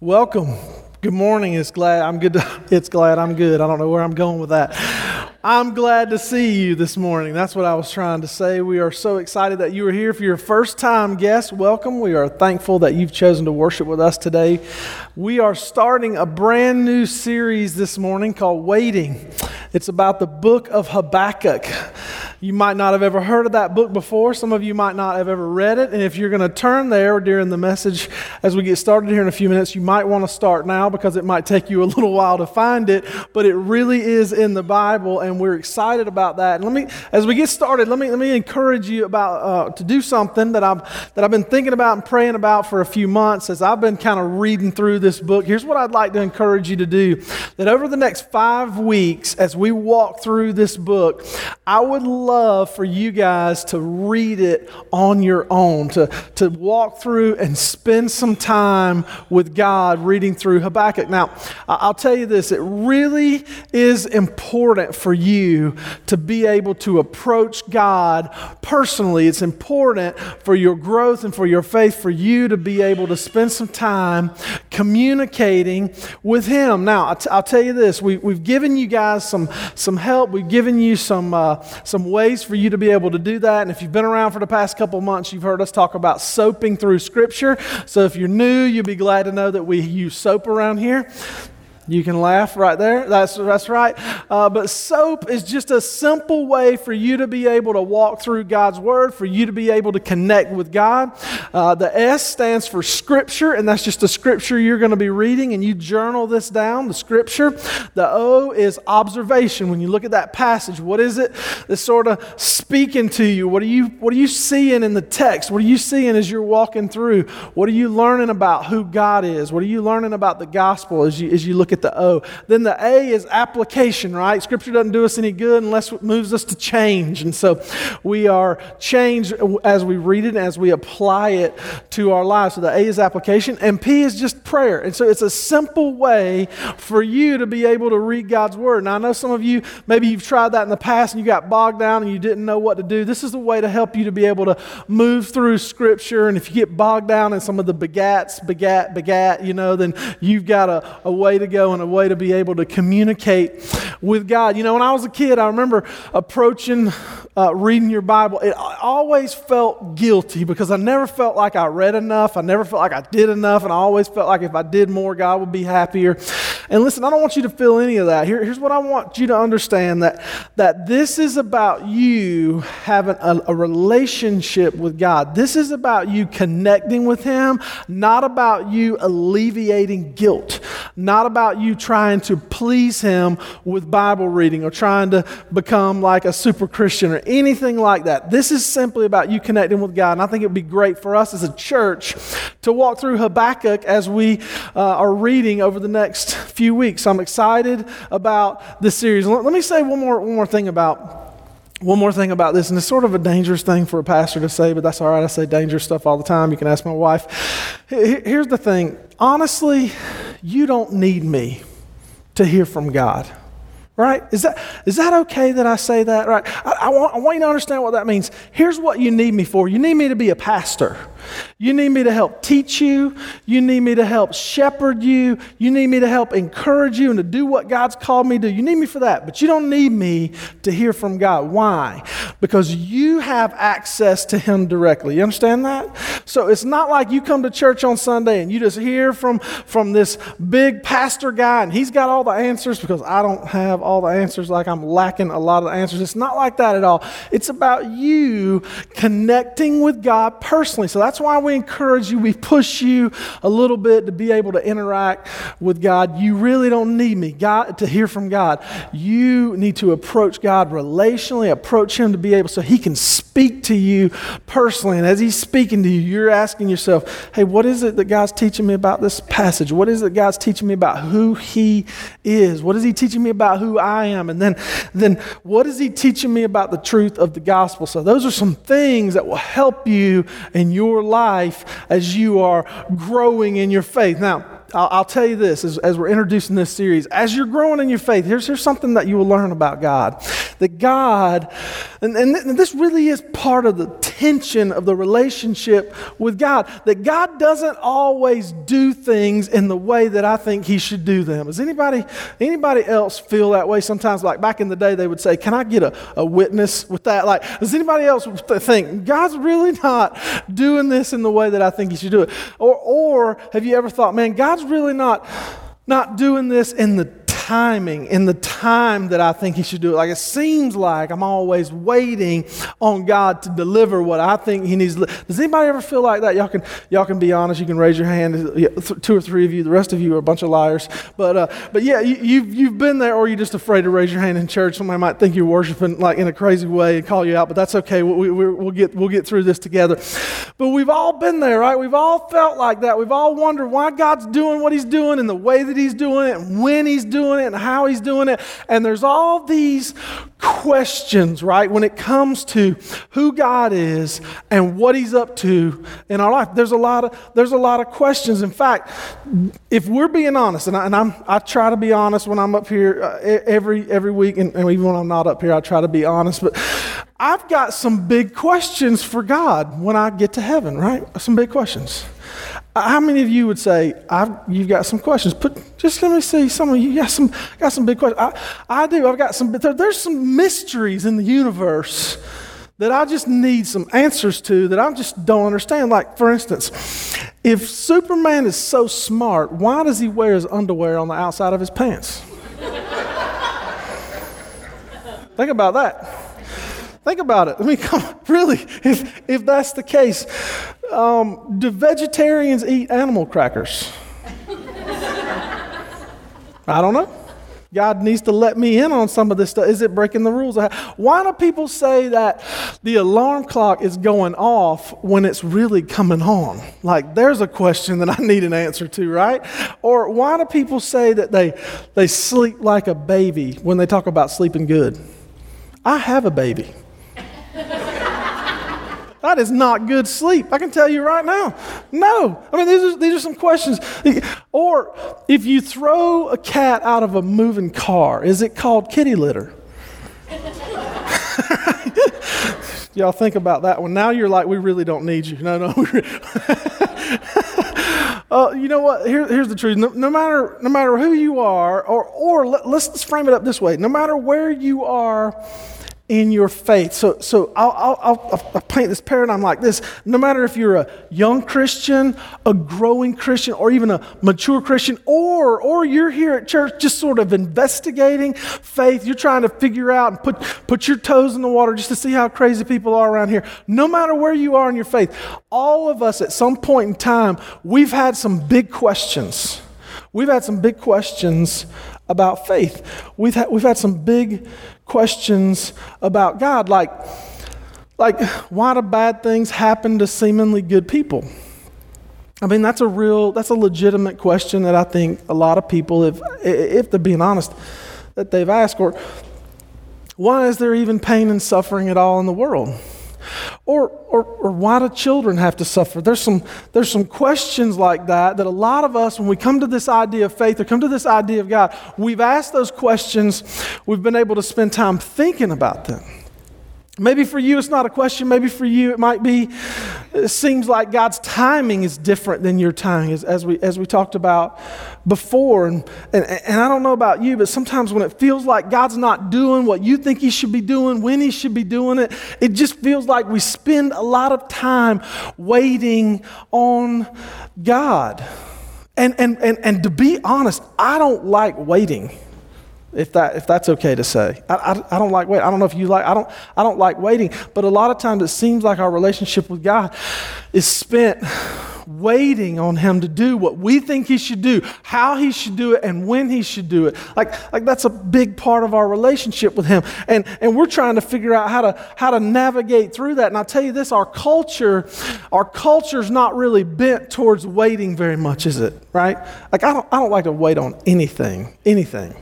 Welcome. Good morning. It's glad I'm good. To, it's glad I'm good. I don't know where I'm going with that. I'm glad to see you this morning. That's what I was trying to say. We are so excited that you are here. For your first time guest, welcome. We are thankful that you've chosen to worship with us today. We are starting a brand new series this morning called Waiting. It's about the book of Habakkuk. You might not have ever heard of that book before. Some of you might not have ever read it. And if you're going to turn there during the message as we get started here in a few minutes, you might want to start now because it might take you a little while to find it. But it really is in the Bible, and we're excited about that. And let me, as we get started, let me let me encourage you about uh, to do something that I've that I've been thinking about and praying about for a few months as I've been kind of reading through this book. Here's what I'd like to encourage you to do: that over the next five weeks, as we walk through this book, I would love for you guys to read it on your own, to, to walk through and spend some time with God reading through Habakkuk. Now, I'll tell you this it really is important for you to be able to approach God personally. It's important for your growth and for your faith for you to be able to spend some time communicating with Him. Now, I'll tell you this we, we've given you guys some, some help, we've given you some, uh, some ways for you to be able to do that. And if you've been around for the past couple months, you've heard us talk about soaping through Scripture. So if you're new, you'll be glad to know that we use soap around here. You can laugh right there. That's, that's right. Uh, but soap is just a simple way for you to be able to walk through God's Word, for you to be able to connect with God. Uh, the S stands for Scripture, and that's just the Scripture you're going to be reading, and you journal this down, the Scripture. The O is observation. When you look at that passage, what is it that's sort of speaking to you? What are you, what are you seeing in the text? What are you seeing as you're walking through? What are you learning about who God is? What are you learning about the gospel as you, as you look at the O. Then the A is application, right? Scripture doesn't do us any good unless it moves us to change. And so we are changed as we read it, and as we apply it to our lives. So the A is application, and P is just prayer. And so it's a simple way for you to be able to read God's Word. Now, I know some of you, maybe you've tried that in the past and you got bogged down and you didn't know what to do. This is a way to help you to be able to move through Scripture. And if you get bogged down in some of the begats, begat, begat, you know, then you've got a, a way to go and a way to be able to communicate with God. You know, when I was a kid, I remember approaching uh, reading your Bible. It I always felt guilty because I never felt like I read enough. I never felt like I did enough. And I always felt like if I did more, God would be happier. And listen, I don't want you to feel any of that. Here, here's what I want you to understand that, that this is about you having a, a relationship with God. This is about you connecting with Him, not about you alleviating guilt, not about you trying to please Him with Bible reading or trying to become like a super Christian or anything like that. This is simply about you connecting with God. And I think it would be great for us as a church to walk through Habakkuk as we uh, are reading over the next few weeks. So I'm excited about this series. Let, let me say one more, one more thing about one more thing about this, and it's sort of a dangerous thing for a pastor to say, but that's all right. I say dangerous stuff all the time. You can ask my wife. Here's the thing honestly, you don't need me to hear from God. Right? Is that, is that okay that I say that? Right? I, I, want, I want you to understand what that means. Here's what you need me for you need me to be a pastor. You need me to help teach you. You need me to help shepherd you. You need me to help encourage you and to do what God's called me to do. You need me for that. But you don't need me to hear from God. Why? Because you have access to Him directly. You understand that? So it's not like you come to church on Sunday and you just hear from, from this big pastor guy and he's got all the answers because I don't have all the answers, like I'm lacking a lot of the answers. It's not like that at all. It's about you connecting with God personally. So that's that's why we encourage you, we push you a little bit to be able to interact with God. You really don't need me God, to hear from God. You need to approach God relationally, approach Him to be able so He can speak to you personally. And as He's speaking to you, you're asking yourself, hey, what is it that God's teaching me about this passage? What is it God's teaching me about who He is? What is He teaching me about who I am? And then, then what is He teaching me about the truth of the gospel? So those are some things that will help you in your life as you are growing in your faith. Now, I'll, I'll tell you this as, as we're introducing this series. As you're growing in your faith, here's, here's something that you will learn about God. That God, and, and, th- and this really is part of the tension of the relationship with God, that God doesn't always do things in the way that I think He should do them. Does anybody, anybody else feel that way sometimes? Like back in the day, they would say, Can I get a, a witness with that? Like, does anybody else think God's really not doing this in the way that I think He should do it? Or, or have you ever thought, Man, God's really not, not doing this in the timing, in the time that I think He should do it. Like it seems like I'm always waiting on God to deliver what I think He needs. Does anybody ever feel like that? Y'all can, y'all can be honest. You can raise your hand. Two or three of you. The rest of you are a bunch of liars. But, uh, but yeah, you, you've, you've been there, or you're just afraid to raise your hand in church. Somebody might think you're worshiping like in a crazy way and call you out, but that's okay. We, we, we'll, get, we'll get through this together. But we've all been there, right? We've all felt like that. We've all wondered why God's doing what He's doing and the way that He's doing it and when He's doing doing it and how he's doing it. And there's all these questions, right, when it comes to who God is and what he's up to in our life. There's a lot of, there's a lot of questions. In fact, if we're being honest, and, I, and I'm, I try to be honest when I'm up here uh, every, every week, and, and even when I'm not up here, I try to be honest, but I've got some big questions for God when I get to heaven, right? Some big questions. How many of you would say, you've got some questions? Put, just let me see some of you got some, got some big questions. I, I do. I've got some, there, there's some mysteries in the universe that I just need some answers to that I just don't understand. Like, for instance, if Superman is so smart, why does he wear his underwear on the outside of his pants? Think about that. Think about it. I mean, come, really, if, if that's the case, um, do vegetarians eat animal crackers? I don't know. God needs to let me in on some of this stuff. Is it breaking the rules? Why do people say that the alarm clock is going off when it's really coming on? Like, there's a question that I need an answer to, right? Or why do people say that they, they sleep like a baby when they talk about sleeping good? I have a baby. That is not good sleep. I can tell you right now. No. I mean, these are, these are some questions. Or if you throw a cat out of a moving car, is it called kitty litter? Y'all think about that one. Now you're like, we really don't need you. No, no. uh, you know what? Here, here's the truth. No, no, matter, no matter who you are, or, or let, let's frame it up this way no matter where you are in your faith. So, so I'll, I'll, I'll, I'll, paint this paradigm like this. No matter if you're a young Christian, a growing Christian, or even a mature Christian, or, or you're here at church just sort of investigating faith, you're trying to figure out and put, put your toes in the water just to see how crazy people are around here. No matter where you are in your faith, all of us at some point in time, we've had some big questions. We've had some big questions about faith. We've had, we've had some big questions about God, like, like why do bad things happen to seemingly good people? I mean, that's a real, that's a legitimate question that I think a lot of people, if, if they're being honest, that they've asked. Or why is there even pain and suffering at all in the world? Or, or, or why do children have to suffer? There's some, there's some questions like that that a lot of us, when we come to this idea of faith or come to this idea of God, we've asked those questions, we've been able to spend time thinking about them. Maybe for you, it's not a question. Maybe for you, it might be, it seems like God's timing is different than your timing, as, as, we, as we talked about before. And, and, and I don't know about you, but sometimes when it feels like God's not doing what you think He should be doing, when He should be doing it, it just feels like we spend a lot of time waiting on God. And, and, and, and to be honest, I don't like waiting if, that, if that's okay to say. I, I, I, don't like wait. I don't know if you like, I don't, I don't like waiting. But a lot of times it seems like our relationship with God is spent waiting on Him to do what we think He should do, how He should do it, and when He should do it. Like, like that's a big part of our relationship with Him. And, and we're trying to figure out how to, how to navigate through that. And I'll tell you this our culture, our culture's not really bent towards waiting very much, is it? Right? Like, I don't, I don't like to wait on anything, anything.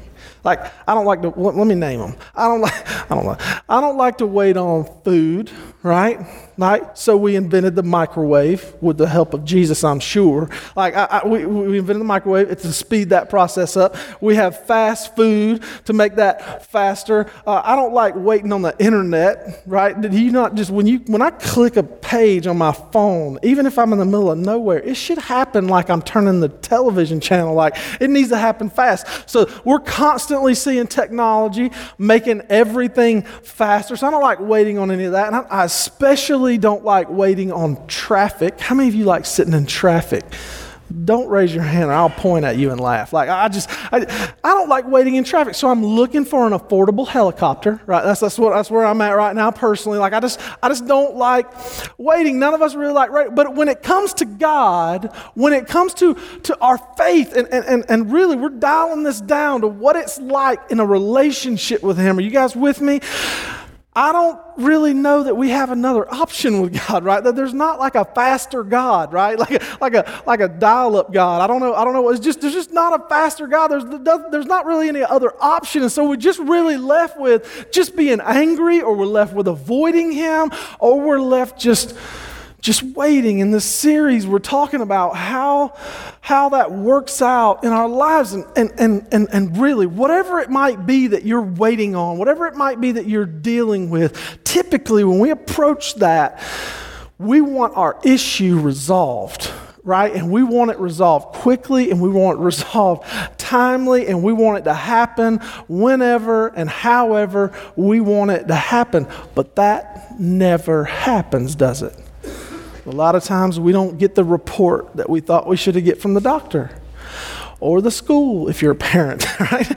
Like I don't like to. Let, me name them. I don't like. I don't like. I don't like to wait on food. Right. Right. So we invented the microwave with the help of Jesus, I'm sure. Like I, I, we, we invented the microwave to speed that process up. We have fast food to make that faster. Uh, I don't like waiting on the internet. Right. Did you not just when you when I click a page on my phone, even if I'm in the middle of nowhere, it should happen like I'm turning the television channel. Like it needs to happen fast. So we're constantly seeing technology making everything faster. So I don't like waiting on any of that. And I, I especially don't like waiting on traffic. How many of you like sitting in traffic? don't raise your hand or I'll point at you and laugh. Like I just, I, I don't like waiting in traffic. So I'm looking for an affordable helicopter, right? That's, that's what, that's where I'm at right now personally. Like I just, I just don't like waiting. None of us really like waiting. But when it comes to God, when it comes to, to our faith and, and, and really we're dialing this down to what it's like in a relationship with Him. Are you guys with me? I don't really know that we have another option with God, right? That there's not like a faster God, right? Like a, like a, like a dial-up God. I don't know. I don't know. It's just there's just not a faster God. There's there's not really any other option, and so we're just really left with just being angry, or we're left with avoiding Him, or we're left just just waiting. In this series, we're talking about how, how that works out in our lives. And, and, and, and, and really, whatever it might be that you're waiting on, whatever it might be that you're dealing with, typically when we approach that, we want our issue resolved right? And we want it resolved quickly and we want it resolved timely and we want it to happen whenever and however we want it to happen. But that never happens, does it? A lot of times we don't get the report that we thought we should get from the doctor or the school if you're a parent, right?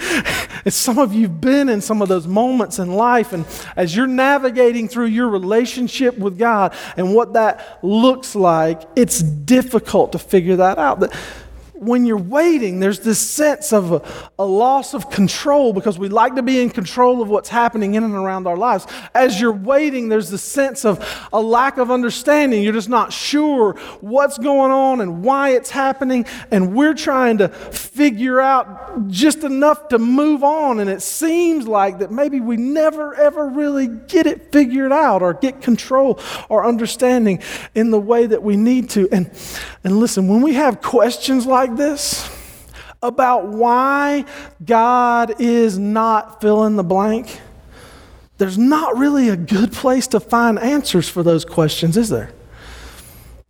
and some of you've been in some of those moments in life, and as you're navigating through your relationship with God and what that looks like, it's difficult to figure that out. That when you're waiting, there's this sense of a, a, loss of control because we like to be in control of what's happening in and around our lives. As you're waiting, there's the sense of a lack of understanding. You're just not sure what's going on and why it's happening. And we're trying to figure out just enough to move on. And it seems like that maybe we never, ever really get it figured out or get control or understanding in the way that we need to. And, and listen, when we have questions like this about why God is not fill in the blank, there's not really a good place to find answers for those questions, is there?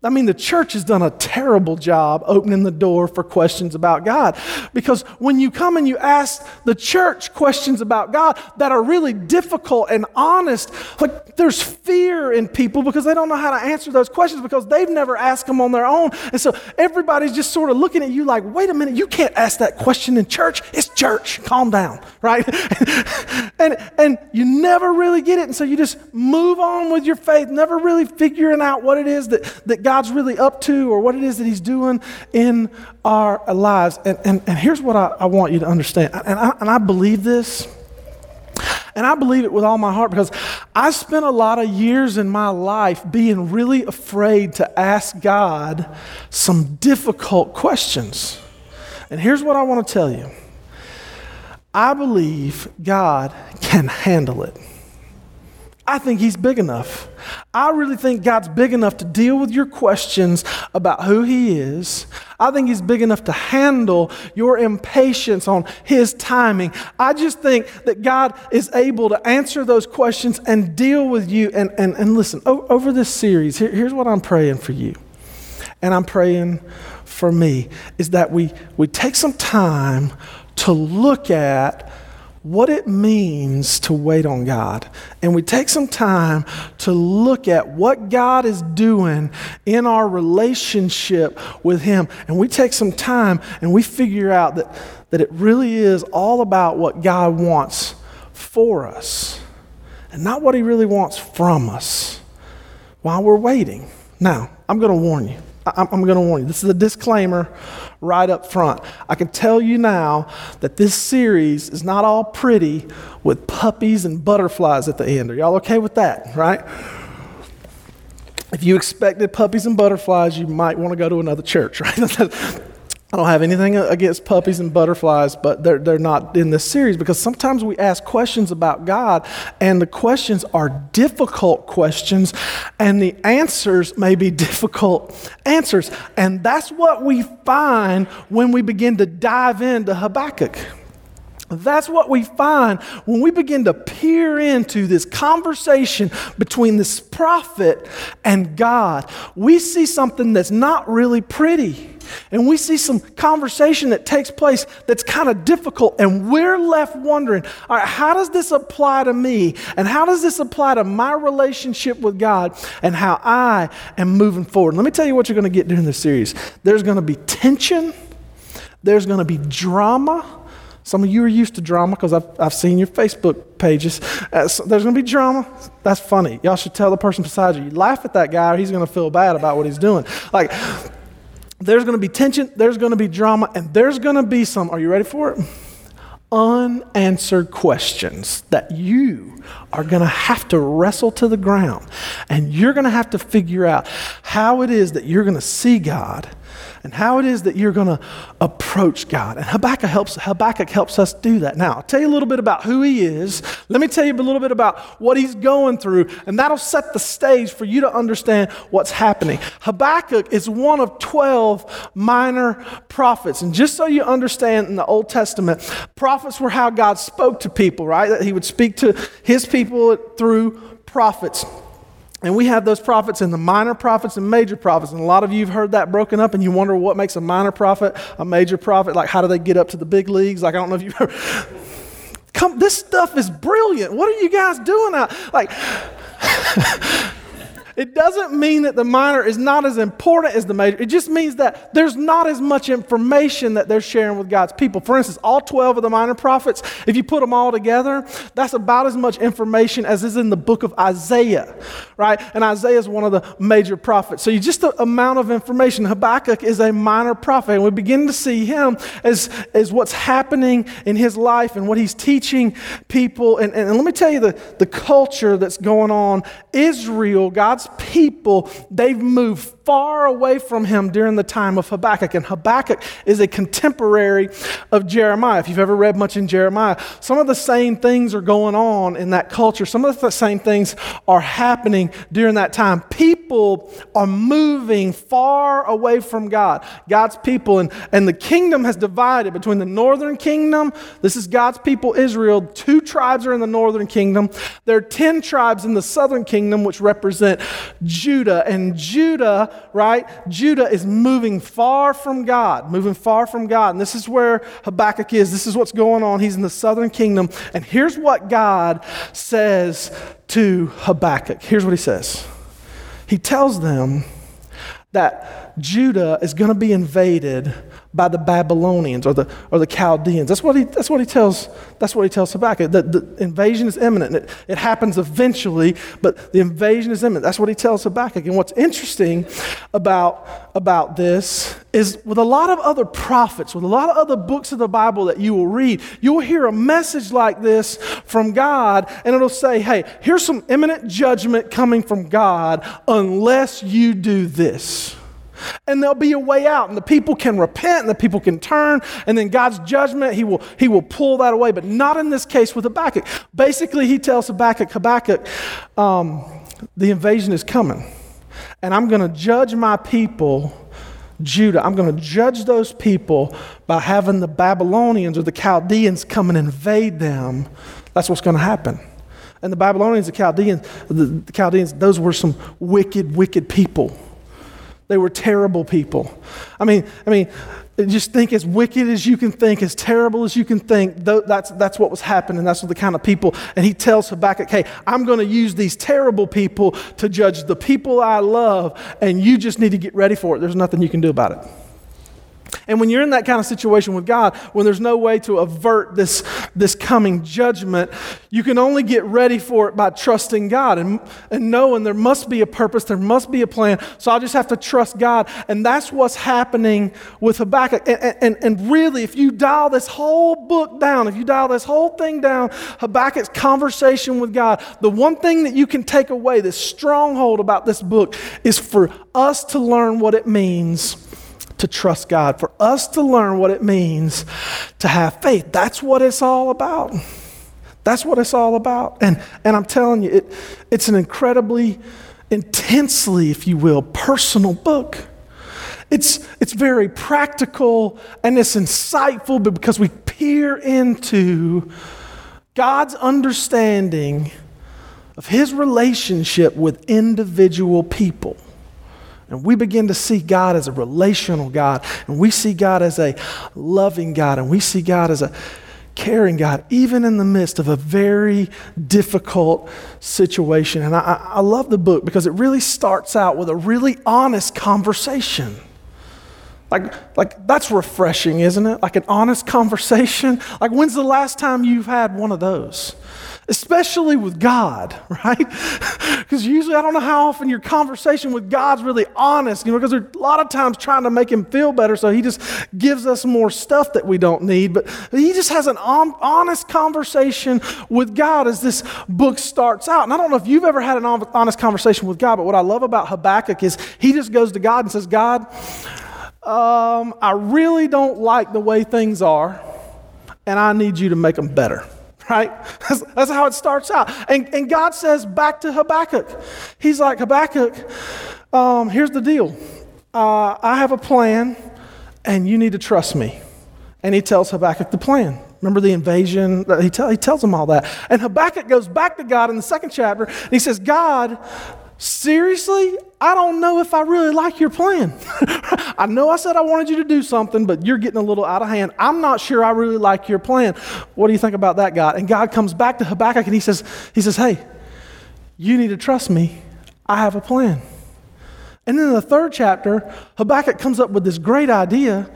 I mean, the church has done a terrible job opening the door for questions about God. Because when you come and you ask the church questions about God that are really difficult and honest, like there's fear in people because they don't know how to answer those questions because they've never asked them on their own. And so everybody's just sort of looking at you like, wait a minute, you can't ask that question in church. It's church. Calm down, right? and, and you never really get it. And so you just move on with your faith, never really figuring out what it is that, that God God's really up to or what it is that He's doing in our lives. And, and, and here's what I, I want you to understand. And I, and I believe this. And I believe it with all my heart because I spent a lot of years in my life being really afraid to ask God some difficult questions. And here's what I want to tell you I believe God can handle it. I think He's big enough. I really think God's big enough to deal with your questions about who He is. I think He's big enough to handle your impatience on His timing. I just think that God is able to answer those questions and deal with you. And, and, and listen, over this series, here, here's what I'm praying for you. And I'm praying for me is that we, we take some time to look at what it means to wait on God. And we take some time to look at what God is doing in our relationship with Him. And we take some time and we figure out that, that it really is all about what God wants for us and not what He really wants from us while we're waiting. Now, I'm going to warn you. I'm, I'm going to warn you. This is a disclaimer right up front. I can tell you now that this series is not all pretty with puppies and butterflies at the end. Are y'all okay with that, right? If you expected puppies and butterflies, you might want to go to another church, right? I don't have anything against puppies and butterflies, but they're, they're not in this series because sometimes we ask questions about God, and the questions are difficult questions, and the answers may be difficult answers. And that's what we find when we begin to dive into Habakkuk. That's what we find when we begin to peer into this conversation between this prophet and God. We see something that's not really pretty. And we see some conversation that takes place that's kind of difficult, and we're left wondering all right, how does this apply to me? And how does this apply to my relationship with God and how I am moving forward? Let me tell you what you're going to get during this series there's going to be tension, there's going to be drama some of you are used to drama because I've, I've seen your Facebook pages. Uh, so there's going to be drama. That's funny. Y'all should tell the person beside you. You laugh at that guy, or he's going to feel bad about what he's doing. Like, there's going to be tension, there's going to be drama, and there's going to be some, are you ready for it? Unanswered questions that you are going to have to wrestle to the ground. And you're going to have to figure out how it is that you're going to see God and how it is that you're going to approach God. And Habakkuk helps, Habakkuk helps us do that. Now, I'll tell you a little bit about who he is. Let me tell you a little bit about what he's going through, and that'll set the stage for you to understand what's happening. Habakkuk is one of 12 minor prophets. And just so you understand in the Old Testament, prophets were how God spoke to people, right? That he would speak to his people through prophets. And we have those prophets and the minor prophets and major prophets. And a lot of you have heard that broken up and you wonder what makes a minor prophet a major prophet. Like, how do they get up to the big leagues? Like, I don't know if you've heard. Come, this stuff is brilliant. What are you guys doing out? Like, It doesn't mean that the minor is not as important as the major. It just means that there's not as much information that they're sharing with God's people. For instance, all 12 of the minor prophets, if you put them all together, that's about as much information as is in the book of Isaiah, right? And Isaiah is one of the major prophets. So you just the amount of information. Habakkuk is a minor prophet, and we begin to see him as, as what's happening in his life and what he's teaching people. And, and, and let me tell you the, the culture that's going on. Israel, God's God's people, they've moved far away from him during the time of Habakkuk. And Habakkuk is a contemporary of Jeremiah. If you've ever read much in Jeremiah, some of the same things are going on in that culture. Some of the same things are happening during that time. People are moving far away from God, God's people. And, and the kingdom has divided between the northern kingdom, this is God's people, Israel. Two tribes are in the northern kingdom. There are 10 tribes in the southern kingdom, which represent Judah. And Judah, right? Judah is moving far from God, moving far from God. And this is where Habakkuk is. This is what's going on. He's in the southern kingdom. And here's what God says to Habakkuk. Here's what he says He tells them that Judah is going to be invaded by the Babylonians or the, or the Chaldeans. That's what he, that's what he tells, that's what he tells Habakkuk. The, the invasion is imminent. It, it happens eventually, but the invasion is imminent. That's what he tells Habakkuk. And what's interesting about, about this is with a lot of other prophets, with a lot of other books of the Bible that you will read, you'll hear a message like this from God, and it'll say, hey, here's some imminent judgment coming from God unless you do this. And there'll be a way out, and the people can repent, and the people can turn, and then God's judgment, he will, he will pull that away, but not in this case with Habakkuk. Basically, he tells Habakkuk, Habakkuk, um, the invasion is coming, and I'm going to judge my people. Judah. I'm going to judge those people by having the Babylonians or the Chaldeans come and invade them. That's what's going to happen. And the Babylonians, the Chaldeans, the Chaldeans, those were some wicked, wicked people. They were terrible people. I mean, I mean, just think as wicked as you can think, as terrible as you can think. That's, that's what was happening. That's what the kind of people. And he tells Habakkuk, hey, I'm going to use these terrible people to judge the people I love, and you just need to get ready for it. There's nothing you can do about it. And when you're in that kind of situation with God, when there's no way to avert this, this coming judgment, you can only get ready for it by trusting God and, and knowing there must be a purpose, there must be a plan. So I'll just have to trust God. And that's what's happening with Habakkuk. And, and, and really, if you dial this whole book down, if you dial this whole thing down, Habakkuk's conversation with God, the one thing that you can take away, this stronghold about this book, is for us to learn what it means to trust God, for us to learn what it means to have faith. That's what it's all about. That's what it's all about. And, and I'm telling you, it, it's an incredibly, intensely, if you will, personal book. It's, it's very practical and it's insightful because we peer into God's understanding of his relationship with individual people. And we begin to see God as a relational God, and we see God as a loving God, and we see God as a caring God, even in the midst of a very difficult situation. And I, I love the book because it really starts out with a really honest conversation. Like, like that's refreshing, isn't it? Like an honest conversation. Like, when's the last time you've had one of those? especially with God, right? Because usually I don't know how often your conversation with God's really honest, you know, because there's a lot of times trying to make him feel better, so he just gives us more stuff that we don't need. But he just has an honest conversation with God as this book starts out. And I don't know if you've ever had an honest conversation with God, but what I love about Habakkuk is he just goes to God and says, God, um, I really don't like the way things are, and I need you to make them better right? That's, that's, how it starts out. And, and God says back to Habakkuk, He's like, Habakkuk, um, here's the deal. Uh, I have a plan, and you need to trust me. And He tells Habakkuk the plan. Remember the invasion? He, tell, he tells him all that. And Habakkuk goes back to God in the second chapter, and he says, God, Seriously? I don't know if I really like your plan. I know I said I wanted you to do something, but you're getting a little out of hand. I'm not sure I really like your plan. What do you think about that, God? And God comes back to Habakkuk and he says, he says, Hey, you need to trust me. I have a plan. And then in the third chapter, Habakkuk comes up with this great idea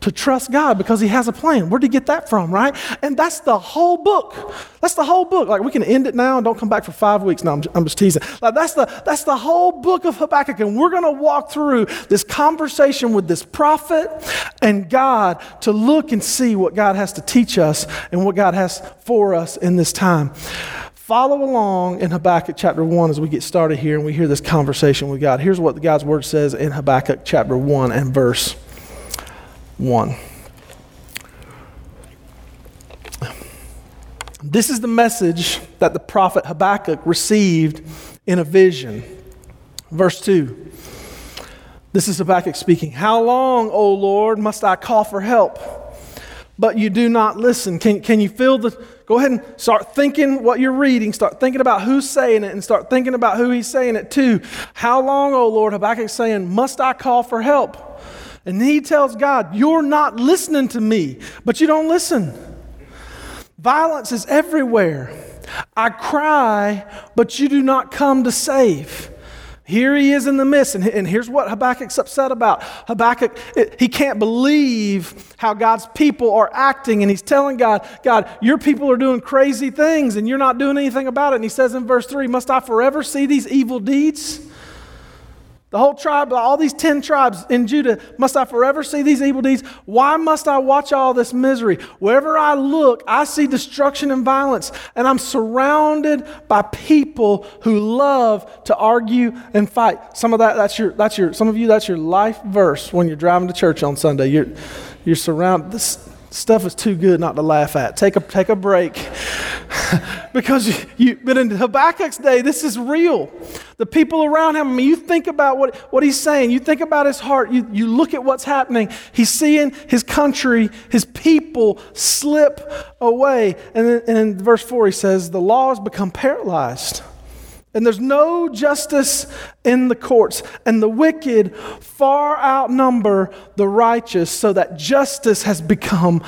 to trust God because He has a plan. Where'd He get that from, right? And that's the whole book. That's the whole book. Like we can end it now and don't come back for five weeks. No, I'm just, I'm just teasing. Like that's the that's the whole book of Habakkuk, and we're going to walk through this conversation with this prophet and God to look and see what God has to teach us and what God has for us in this time. Follow along in Habakkuk chapter 1 as we get started here and we hear this conversation with God. Here's what God's word says in Habakkuk chapter 1 and verse 1. This is the message that the prophet Habakkuk received in a vision. Verse 2. This is Habakkuk speaking. How long, O Lord, must I call for help? But you do not listen. Can, can you feel the. Go ahead and start thinking what you're reading. Start thinking about who's saying it and start thinking about who he's saying it to. How long, O Lord, Habakkuk saying, must I call for help? And he tells God, You're not listening to me, but you don't listen. Violence is everywhere. I cry, but you do not come to save. Here he is in the midst, and, and here's what Habakkuk's upset about. Habakkuk, he can't believe how God's people are acting, and he's telling God, God, your people are doing crazy things, and you're not doing anything about it. And he says in verse 3, Must I forever see these evil deeds? The whole tribe, all these 10 tribes in Judah, must I forever see these evil deeds? Why must I watch all this misery? Wherever I look, I see destruction and violence, and I'm surrounded by people who love to argue and fight. Some of that, that's your, that's your, some of you, that's your life verse when you're driving to church on Sunday. You're, you're surrounded. This, stuff is too good not to laugh at. Take a, take a break. because you, you, but in Habakkuk's day, this is real. The people around him, I mean, you think about what, what he's saying, you think about his heart, you, you look at what's happening. He's seeing his country, his people slip away. And, then, and in verse 4, he says, The law has become paralyzed. And there's no justice in the courts, and the wicked far outnumber the righteous, so that justice has become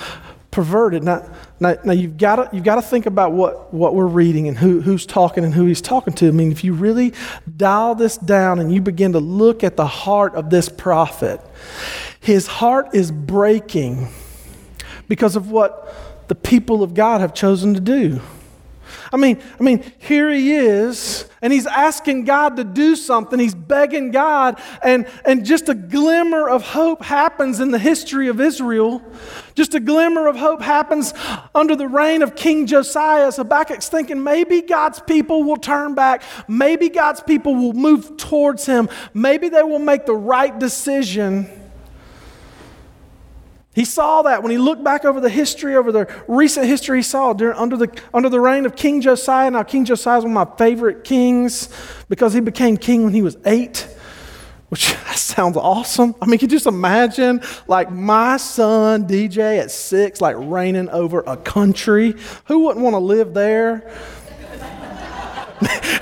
perverted. Now, now, now you've got to you've to think about what, what we're reading and who, who's talking and who he's talking to. I mean, if you really dial this down and you begin to look at the heart of this prophet, his heart is breaking because of what the people of God have chosen to do. I mean, I mean, here he is, and he's asking God to do something. He's begging God, and, and just a glimmer of hope happens in the history of Israel. Just a glimmer of hope happens under the reign of King Josiah. Habakkuk's thinking maybe God's people will turn back. Maybe God's people will move towards him. Maybe they will make the right decision. He saw that when he looked back over the history, over the recent history he saw during, under, the, under the reign of King Josiah. Now, King Josiah is one of my favorite kings because he became king when he was eight, which sounds awesome. I mean, can you just imagine, like, my son DJ at six, like, reigning over a country? Who wouldn't want to live there?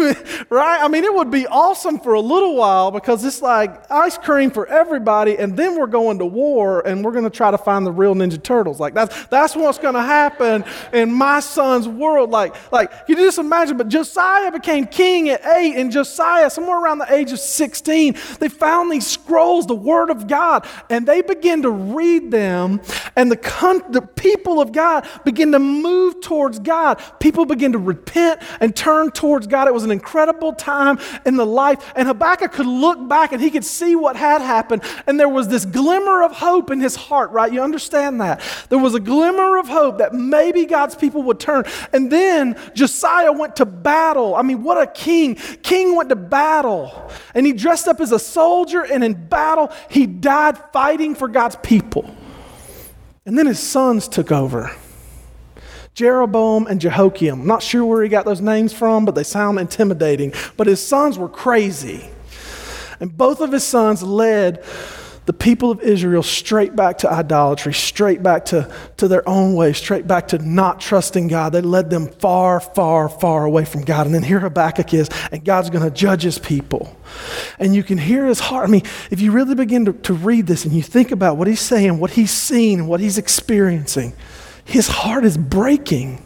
right? I mean, it would be awesome for a little while because it's like ice cream for everybody, and then we're going to war and we're going to try to find the real Ninja Turtles. Like that's that's what's going to happen in my son's world. Like like you just imagine. But Josiah became king at eight, and Josiah, somewhere around the age of sixteen, they found these scrolls, the Word of God, and they began to read them, and the con- the people of God begin to move towards God. People begin to repent and turn towards God. It was an incredible time in the life. And Habakkuk could look back and he could see what had happened. And there was this glimmer of hope in his heart, right? You understand that? There was a glimmer of hope that maybe God's people would turn. And then Josiah went to battle. I mean, what a king. King went to battle. And he dressed up as a soldier, and in battle, he died fighting for God's people. And then his sons took over. Jeroboam and Jehoiakim. I'm not sure where he got those names from, but they sound intimidating. But his sons were crazy. And both of his sons led the people of Israel straight back to idolatry, straight back to, to their own way, straight back to not trusting God. They led them far, far, far away from God. And then here Habakkuk is, and God's going to judge his people. And you can hear his heart. I mean, if you really begin to, to read this and you think about what he's saying, what he's seen, what he's experiencing, his heart is breaking.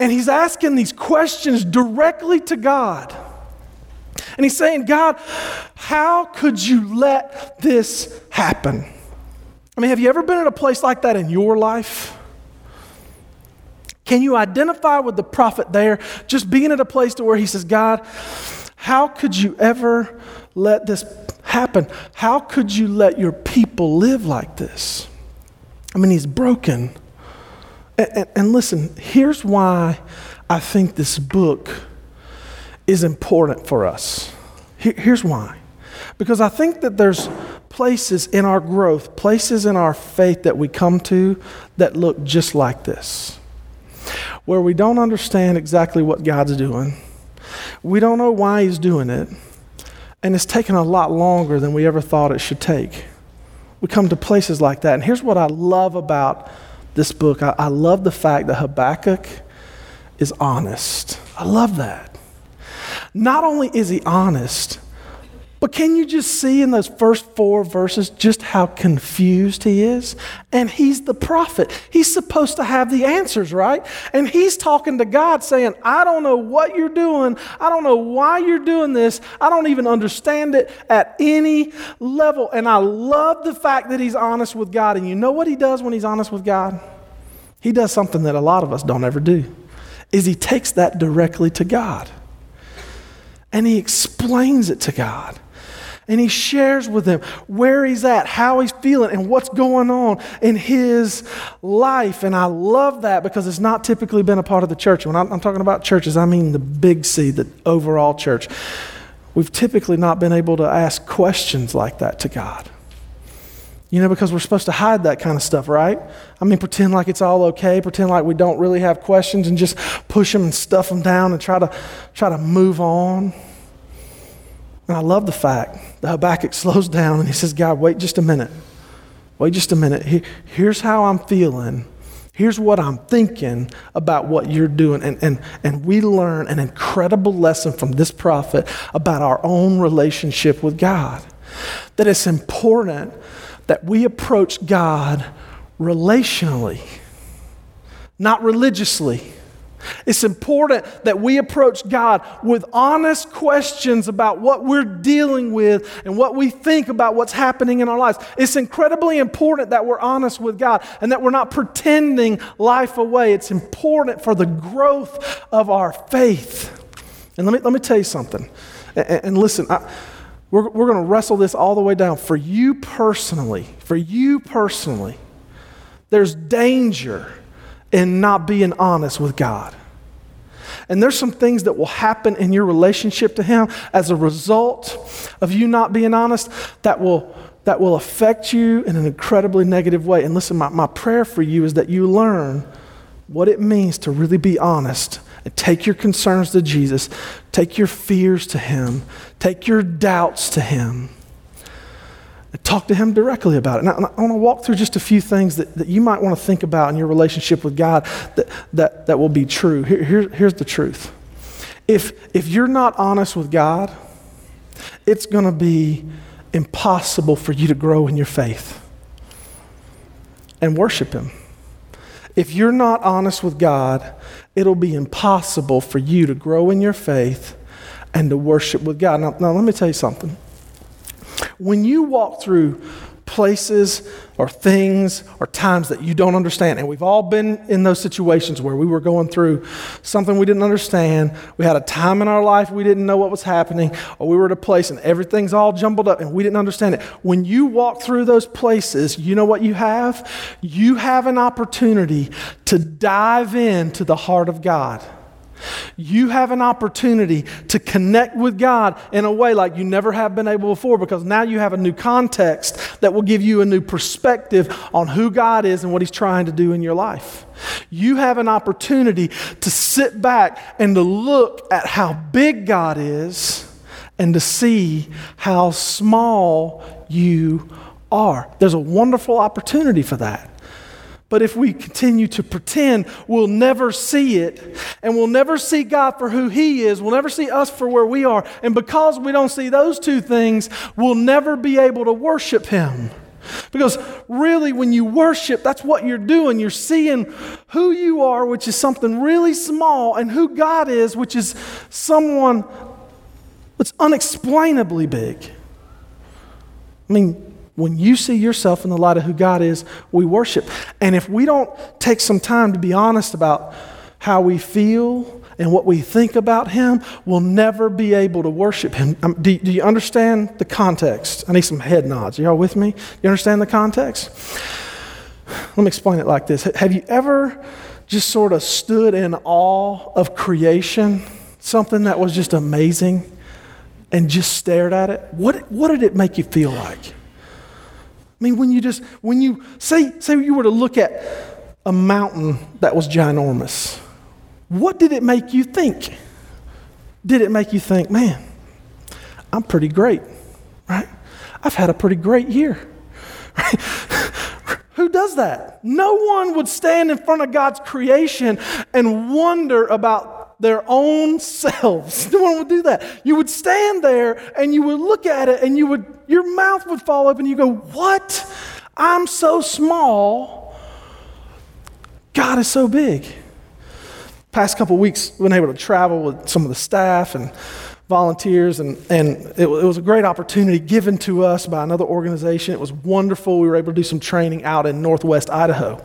And he's asking these questions directly to God. And he's saying, God, how could you let this happen? I mean, have you ever been in a place like that in your life? Can you identify with the prophet there, just being at a place to where he says, God, how could you ever let this happen? How could you let your people live like this? I mean, he's broken. And, and, listen, here's why I think this book is important for us. Here, here's why. Because I think that there's places in our growth, places in our faith that we come to that look just like this, where we don't understand exactly what God's doing, we don't know why He's doing it, and it's taken a lot longer than we ever thought it should take. We come to places like that. And here's what I love about this book, I, I love the fact that Habakkuk is honest. I love that. Not only is he honest, but can you just see in those first four verses just how confused he is? And he's the prophet. He's supposed to have the answers, right? And he's talking to God saying, I don't know what you're doing. I don't know why you're doing this. I don't even understand it at any level. And I love the fact that he's honest with God. And you know what he does when he's honest with God? He does something that a lot of us don't ever do. Is he takes that directly to God. And he explains it to God and he shares with them where he's at, how he's feeling, and what's going on in his life. And I love that because it's not typically been a part of the church. When I'm, I'm talking about churches, I mean the big C, the overall church. We've typically not been able to ask questions like that to God. You know, because we're supposed to hide that kind of stuff, right? I mean, pretend like it's all okay, pretend like we don't really have questions and just push them and stuff them down and try to try to move on. And I love the fact that Habakkuk slows down and he says, God, wait just a minute. Wait just a minute. here's how I'm feeling. Here's what I'm thinking about what you're doing. And, and, and we learn an incredible lesson from this prophet about our own relationship with God. That it's important that we approach God relationally, not religiously. It's important that we approach God with honest questions about what we're dealing with and what we think about what's happening in our lives. It's incredibly important that we're honest with God and that we're not pretending life away. It's important for the growth of our faith. And let me, let me tell you something. And, and listen, I, we're, we're going to wrestle this all the way down. For you personally, for you personally, there's danger in not being honest with God. And there's some things that will happen in your relationship to Him as a result of you not being honest that will that will affect you in an incredibly negative way. And listen, my, my prayer for you is that you learn what it means to really be honest and take your concerns to Jesus, take your fears to Him, take your doubts to Him, and talk to Him directly about it. Now, I want to walk through just a few things that, that you might want to think about in your relationship with God that, that, that will be true. Here, here, here's the truth if, if you're not honest with God, it's going to be impossible for you to grow in your faith and worship Him. If you're not honest with God, it'll be impossible for you to grow in your faith and to worship with God. Now, now let me tell you something. When you walk through places or things or times that you don't understand. And we've all been in those situations where we were going through something we didn't understand. We had a time in our life we didn't know what was happening, or we were at a place and everything's all jumbled up and we didn't understand it. When you walk through those places, you know what you have? You have an opportunity to dive into the heart of God. You have an opportunity to connect with God in a way like you never have been able before because now you have a new context that will give you a new perspective on who God is and what He's trying to do in your life. You have an opportunity to sit back and to look at how big God is and to see how small you are. There's a wonderful opportunity for that. But if we continue to pretend, we'll never see it. And we'll never see God for who He is. We'll never see us for where we are. And because we don't see those two things, we'll never be able to worship Him. Because really, when you worship, that's what you're doing. You're seeing who you are, which is something really small, and who God is, which is someone that's unexplainably big. I mean, when you see yourself in the light of who God is, we worship. And if we don't take some time to be honest about how we feel and what we think about Him, we'll never be able to worship Him. Um, do, do, you understand the context? I need some head nods. Y'all with me? You understand the context? Let me explain it like this Have you ever just sort of stood in awe of creation, something that was just amazing, and just stared at it? What, what did it make you feel like? I mean, when you just, when you, say, say you were to look at a mountain that was ginormous, what did it make you think? Did it make you think, man, I'm pretty great, right? I've had a pretty great year. Right? Who does that? No one would stand in front of God's creation and wonder about their own selves. No one would do that. You would stand there and you would look at it and you would your mouth would fall open. You go, What? I'm so small. God is so big. Past couple weeks, we've been able to travel with some of the staff and volunteers, and, and it, it, was a great opportunity given to us by another organization. It was wonderful. We were able to do some training out in northwest Idaho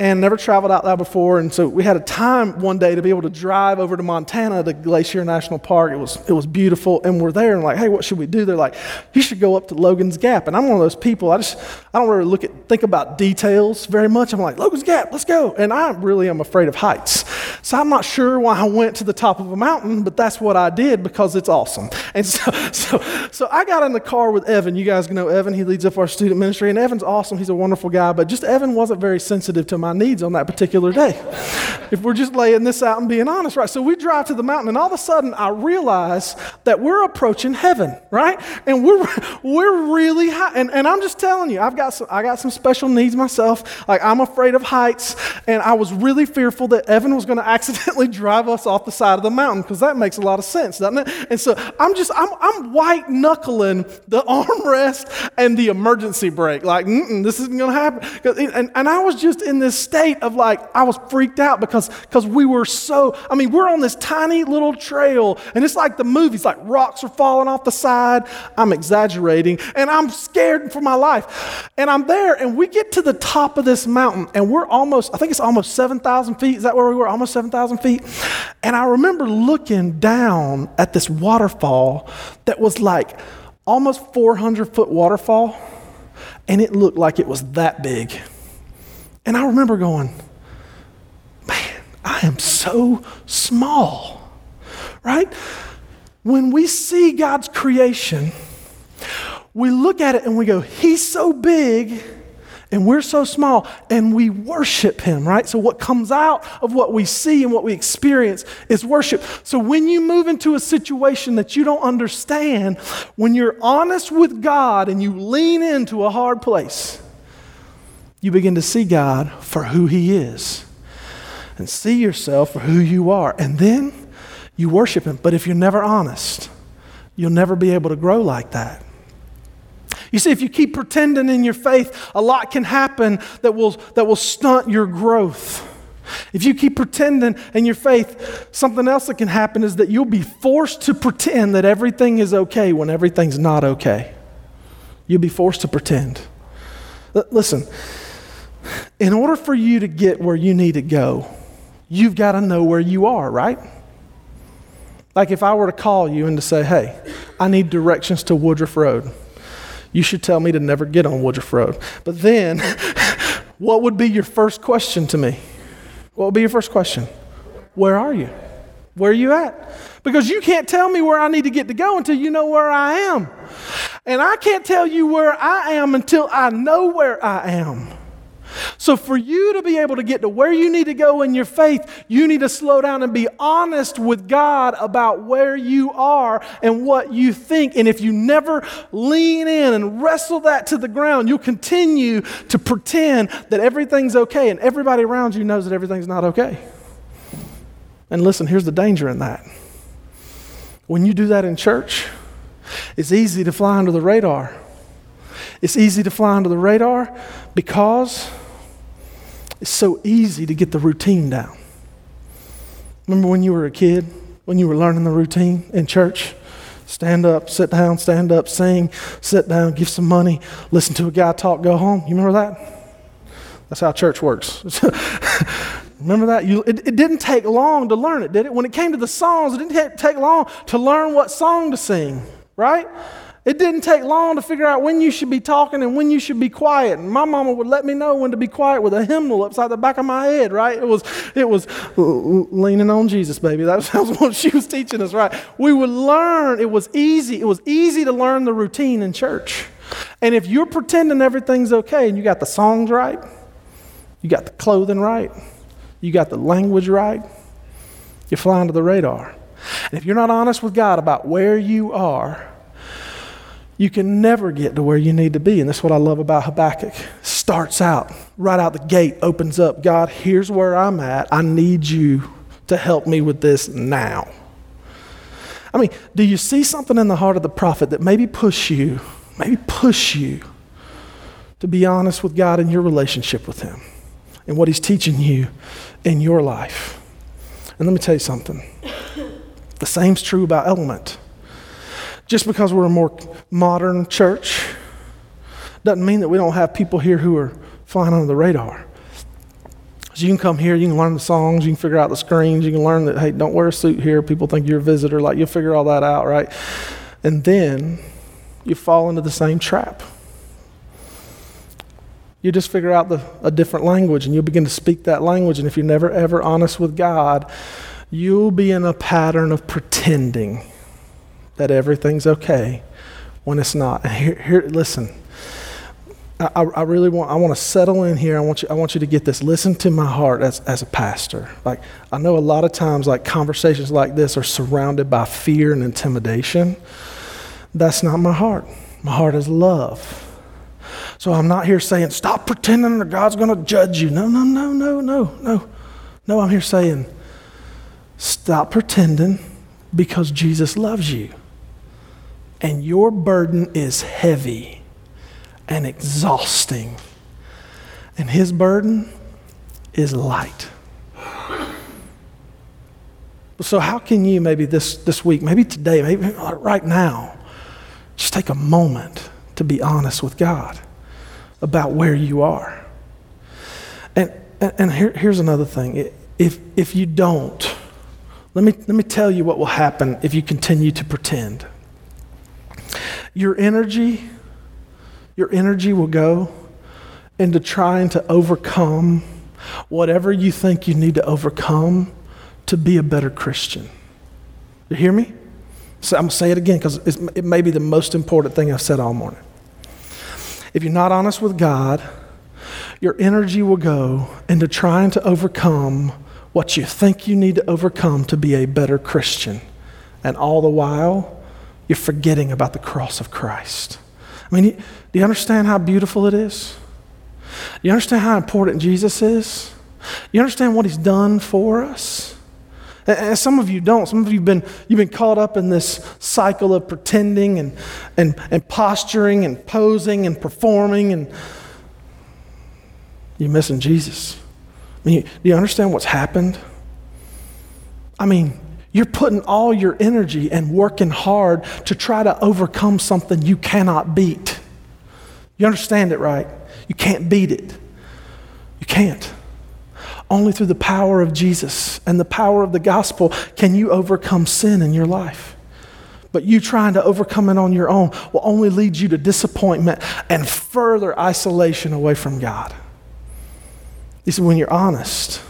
and never traveled out there before. And so we had a time one day to be able to drive over to Montana to Glacier National Park. It was, it was beautiful. And we're there and like, hey, what should we do? They're like, you should go up to Logan's Gap. And I'm one of those people, I just, I don't really look at, think about details very much. I'm like, Logan's Gap, let's go. And I really am afraid of heights. So I'm not sure why I went to the top of a mountain, but that's what I did because it's awesome. And so, so, so I got in the car with Evan. You guys know Evan. He leads up our student ministry. And Evan's awesome. He's a wonderful guy. But just Evan wasn't very sensitive to my my needs on that particular day. if we're just laying this out and being honest, right? So we drive to the mountain, and all of a sudden I realize that we're approaching heaven, right? And we're we're really high. And, and I'm just telling you, I've got some, I got some special needs myself. Like I'm afraid of heights, and I was really fearful that Evan was going to accidentally drive us off the side of the mountain because that makes a lot of sense, doesn't it? And so I'm just I'm I'm white knuckling the armrest and the emergency brake. Like this isn't going to happen. And, and I was just in this state of like, I was freaked out because because we were so, I mean, we're on this tiny little trail, and it's like the movies, like rocks are falling off the side. I'm exaggerating, and I'm scared for my life. And I'm there, and we get to the top of this mountain, and we're almost, I think it's almost 7,000 feet. Is that where we were? Almost 7,000 feet. And I remember looking down at this waterfall that was like almost 400 foot waterfall, and it looked like it was that big. And I remember going, man, I am so small, right? When we see God's creation, we look at it and we go, He's so big and we're so small and we worship him, right? So, what comes out of what we see and what we experience is worship. So, when you move into a situation that you don't understand, when you're honest with God and you lean into a hard place, you begin to see God for who he is and see yourself for who you are. And then you worship him. But if you're never honest, you'll never be able to grow like that. You see, if you keep pretending in your faith, a lot can happen that will, that will stunt your growth. If you keep pretending in your faith, something else that can happen is that you'll be forced to pretend that everything is okay when everything's not okay. You'll be forced to pretend. L- listen, in order for you to get where you need to go, you've got to know where you are, right? Like if I were to call you and to say, hey, I need directions to Woodruff Road you should tell me to never get on Woodruff Road. But then, what would be your first question to me? What would be your first question? Where are you? Where are you at? Because you can't tell me where I need to get to go until you know where I am. And I can't tell you where I am until I know where I am. So, for you to be able to get to where you need to go in your faith, you need to slow down and be honest with God about where you are and what you think. And if you never lean in and wrestle that to the ground, you'll continue to pretend that everything's okay and everybody around you knows that everything's not okay. And listen, here's the danger in that. When you do that in church, it's easy to fly under the radar. It's easy to fly under the radar because it's so easy to get the routine down. Remember when you were a kid, when you were learning the routine in church? Stand up, sit down, stand up, sing, sit down, give some money, listen to a guy talk, go home. You remember that? That's how church works. remember that? You, it, it, didn't take long to learn it, did it? When it came to the songs, it didn't take long to learn what song to sing, right? It didn't take long to figure out when you should be talking and when you should be quiet. And my mama would let me know when to be quiet with a hymnal upside the back of my head, right? It was, it was leaning on Jesus, baby. That was, what she was teaching us, right? We would learn. It was easy. It was easy to learn the routine in church. And if you're pretending everything's okay and you got the songs right, you got the clothing right, you got the language right, you're flying to the radar. And if you're not honest with God about where you are, you can never get to where you need to be. And that's what I love about Habakkuk. Starts out, right out the gate, opens up God, here's where I'm at. I need you to help me with this now. I mean, do you see something in the heart of the prophet that maybe push you, maybe push you to be honest with God in your relationship with Him and what He's teaching you in your life? And let me tell you something. The same's true about element. Just because we're a more modern church doesn't mean that we don't have people here who are flying under the radar. So you can come here, you can learn the songs, you can figure out the screens, you can learn that, hey, don't wear a suit here. People think you're a visitor. Like, you'll figure all that out, right? And then you fall into the same trap. You just figure out the, a different language and you'll begin to speak that language. And if you're never, ever honest with God, you'll be in a pattern of pretending that everything's okay when it's not. Here, here listen. I, I really want I want to settle in here. I want you I want you to get this. Listen to my heart as, as a pastor. Like I know a lot of times like conversations like this are surrounded by fear and intimidation. That's not my heart. My heart is love. So I'm not here saying stop pretending that God's going to judge you. No, no, no, no, no, no. No, I'm here saying stop pretending because Jesus loves you and your burden is heavy and exhausting, and his burden is light. So, how can you maybe this, this week, maybe today, maybe right now, just take a moment to be honest with God about where you are? And, and, here, here's another thing if, if you don't, let me, let me tell you what will happen if you continue to pretend. Your energy, your energy will go into trying to overcome whatever you think you need to overcome to be a better Christian. You hear me? So I'm going to say it again because it may be the most important thing I've said all morning. if you're not honest with God, your energy will go into trying to overcome what you think you need to overcome to be a better Christian. And all the while, you're forgetting about the cross of Christ. I mean, do you understand how beautiful it is? Do you understand how important Jesus is? You understand what he's done for us? And some of you don't. Some of you have been, you've been caught up in this cycle of pretending and, and, and posturing and posing and performing, and you're missing Jesus. I mean, do you understand what's happened? I mean, you're putting all your energy and working hard to try to overcome something you cannot beat. You understand it, right? You can't beat it. You can't. Only through the power of Jesus and the power of the gospel can you overcome sin in your life. But you trying to overcome it on your own will only lead you to disappointment and further isolation away from God. He said, when you're honest,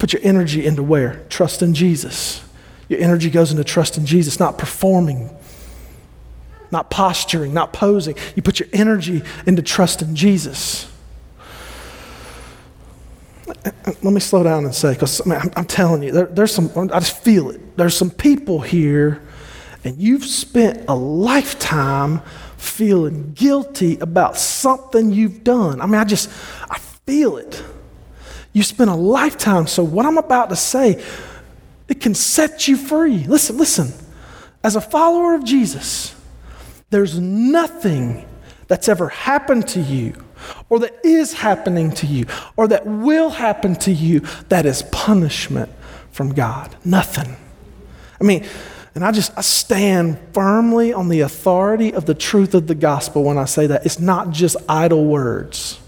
put your energy into where? Trust in Jesus. Your energy goes into trust in Jesus, not performing, not posturing, not posing. You put your energy into trust in Jesus. Let me slow down and say, because I'm, I'm, telling you, there, there's some, I just feel it. There's some people here, and you've spent a lifetime feeling guilty about something you've done. I mean, I just, I feel it. You spent a lifetime, so what I'm about to say, it can set you free. Listen, listen. As a follower of Jesus, there's nothing that's ever happened to you or that is happening to you or that will happen to you that is punishment from God. Nothing. I mean, and I just I stand firmly on the authority of the truth of the gospel when I say that. It's not just idle words.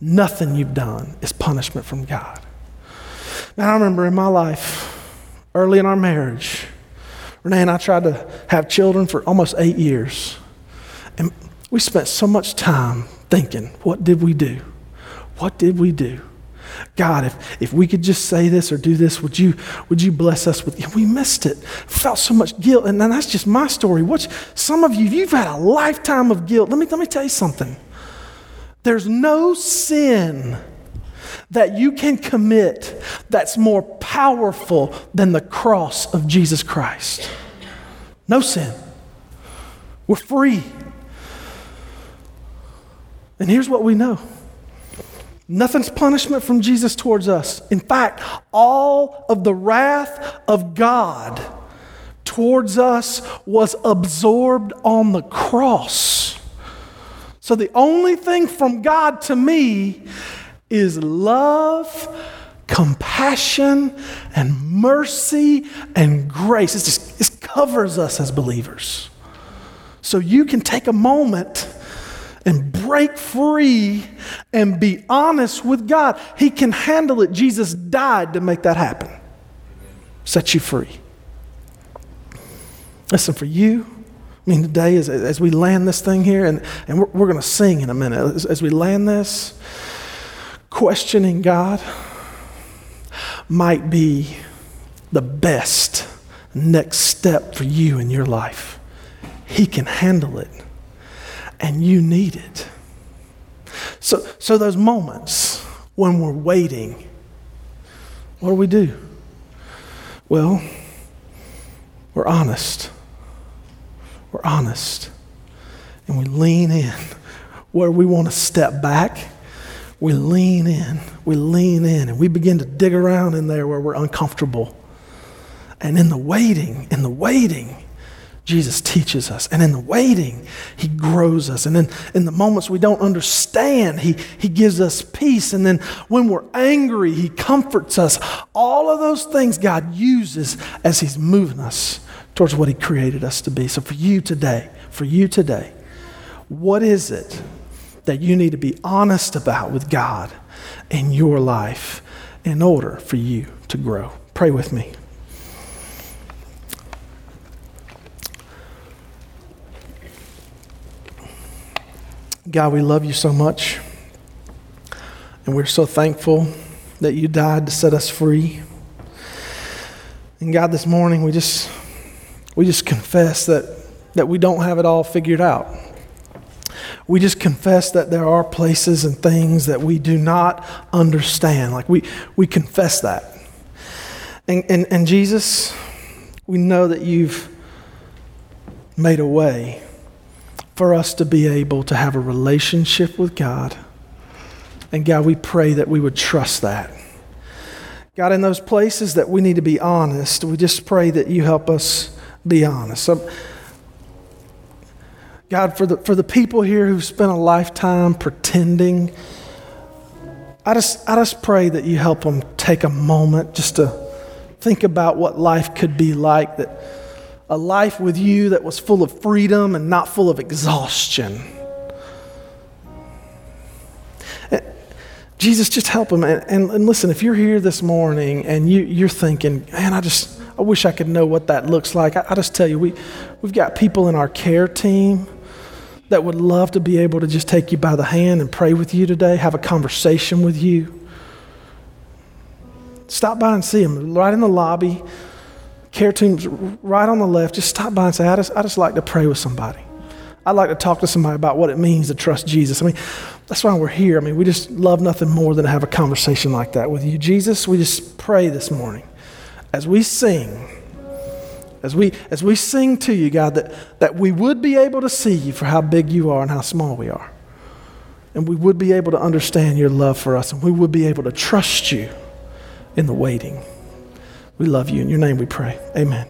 Nothing you've done is punishment from God. Now, I remember in my life, early in our marriage, Renee and I tried to have children for almost eight years. And we spent so much time thinking, what did we do? What did we do? God, if, if we could just say this or do this, would you, would you bless us with? We missed it. Felt so much guilt. And then that's just my story. What's, some of you, you've had a lifetime of guilt. Let me, let me tell you something. There's no sin that you can commit that's more powerful than the cross of Jesus Christ. No sin. We're free. And here's what we know nothing's punishment from Jesus towards us. In fact, all of the wrath of God towards us was absorbed on the cross. So the only thing from God to me is love, compassion, and mercy and grace. It just it covers us as believers. So you can take a moment and break free and be honest with God. He can handle it. Jesus died to make that happen. Set you free. Listen, for you, I mean, today, as, as we land this thing here, and, and we're, we're going to sing in a minute, as, as we land this, questioning God might be the best next step for you in your life. He can handle it, and you need it. So, so those moments when we're waiting, what do we do? Well, we're honest we're honest and we lean in. Where we want to step back, we lean in, we lean in, and we begin to dig around in there where we're uncomfortable. And in the waiting, in the waiting, Jesus teaches us. And in the waiting, He grows us. And then in the moments we don't understand, He, he gives us peace. And then when we're angry, He comforts us. All of those things God uses as He's moving us towards what He created us to be. So for you today, for you today, what is it that you need to be honest about with God in your life in order for you to grow? Pray with me. God, we love you so much. And we're so thankful that you died to set us free. And God, this morning we just we just confess that, that we don't have it all figured out. We just confess that there are places and things that we do not understand. Like we, we confess that. And, and, and Jesus, we know that you've made a way for us to be able to have a relationship with God. And God, we pray that we would trust that. God, in those places that we need to be honest, we just pray that you help us be honest. God, for the, for the people here who've spent a lifetime pretending, I just, I just pray that you help them take a moment just to think about what life could be like, that a life with you that was full of freedom and not full of exhaustion. Eh, Jesus, just help them. And, and, and, listen, if you're here this morning and you, you're thinking, man, I just, I wish I could know what that looks like. I, I just tell you, we, we've got people in our care team that would love to be able to just take you by the hand and pray with you today, have a conversation with you. Stop by and see them right in the lobby. Care team's right on the left. Just stop by and say, I just, I just like to pray with somebody. I'd like to talk to somebody about what it means to trust Jesus. I mean, that's why we're here. I mean, we just love nothing more than to have a conversation like that with you. Jesus, we just pray this morning as we sing as we, as we sing to you, God, that, that we would be able to see you for how big you are and how small we are. And we would be able to understand your love for us, and we would be able to trust you in the waiting. We love you. In your name we pray. Amen.